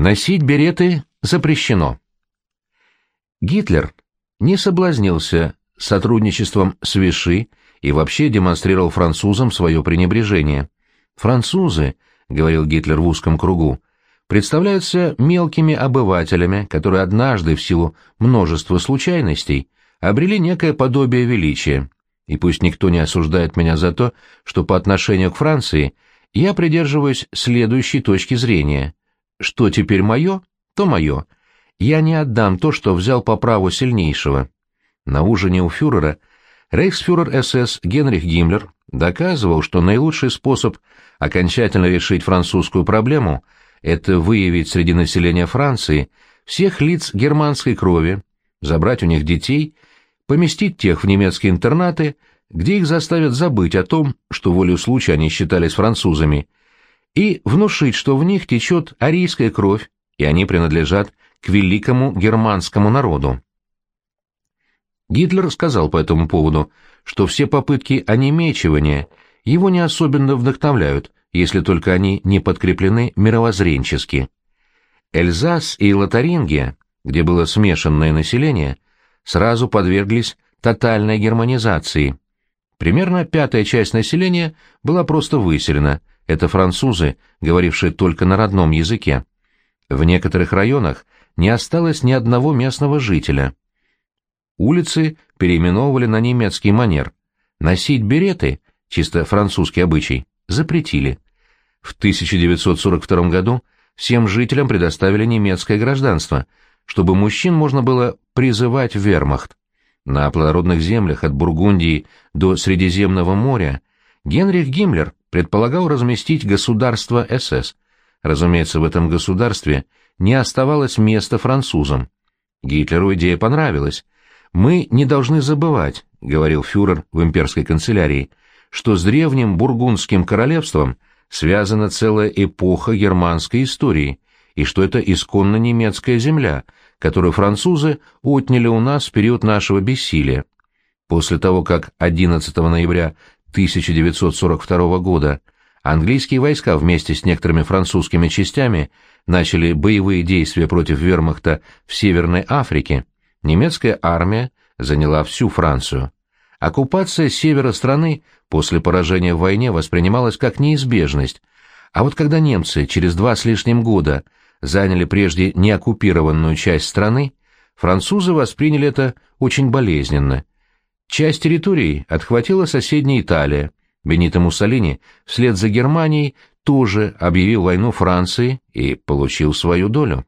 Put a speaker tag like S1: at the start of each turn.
S1: Носить береты запрещено. Гитлер не соблазнился сотрудничеством с Виши и вообще демонстрировал французам свое пренебрежение. «Французы», — говорил Гитлер в узком кругу, — представляются мелкими обывателями, которые однажды в силу множества случайностей обрели некое подобие величия. И пусть никто не осуждает меня за то, что по отношению к Франции я придерживаюсь следующей точки зрения. Что теперь мое, то мое. Я не отдам то, что взял по праву сильнейшего. На ужине у фюрера рейхсфюрер СС Генрих Гиммлер доказывал, что наилучший способ окончательно решить французскую проблему – это выявить среди населения Франции всех лиц германской крови, забрать у них детей, поместить тех в немецкие интернаты, где их заставят забыть о том, что волю случая они считались французами, и внушить, что в них течет арийская кровь, и они принадлежат к великому германскому народу. Гитлер сказал по этому поводу, что все попытки онемечивания его не особенно вдохновляют, если только они не подкреплены мировоззренчески. Эльзас и Лотарингия, где было смешанное население, сразу подверглись тотальной германизации. Примерно пятая часть населения была просто выселена, это французы, говорившие только на родном языке. В некоторых районах не осталось ни одного местного жителя. Улицы переименовывали на немецкий манер. Носить береты, чисто французский обычай, запретили. В 1942 году всем жителям предоставили немецкое гражданство, чтобы мужчин можно было призывать в вермахт. На плодородных землях от Бургундии до Средиземного моря Генрих Гиммлер предполагал разместить государство СС. Разумеется, в этом государстве не оставалось места французам. Гитлеру идея понравилась. «Мы не должны забывать», — говорил фюрер в имперской канцелярии, «что с древним бургундским королевством связана целая эпоха германской истории, и что это исконно немецкая земля, которую французы отняли у нас в период нашего бессилия. После того, как 11 ноября 1942 года английские войска вместе с некоторыми французскими частями начали боевые действия против вермахта в Северной Африке, немецкая армия заняла всю Францию. Оккупация севера страны после поражения в войне воспринималась как неизбежность, а вот когда немцы через два с лишним года заняли прежде неоккупированную часть страны, французы восприняли это очень болезненно. Часть территории отхватила соседняя Италия. Бенито Муссолини вслед за Германией тоже объявил войну Франции и получил свою долю.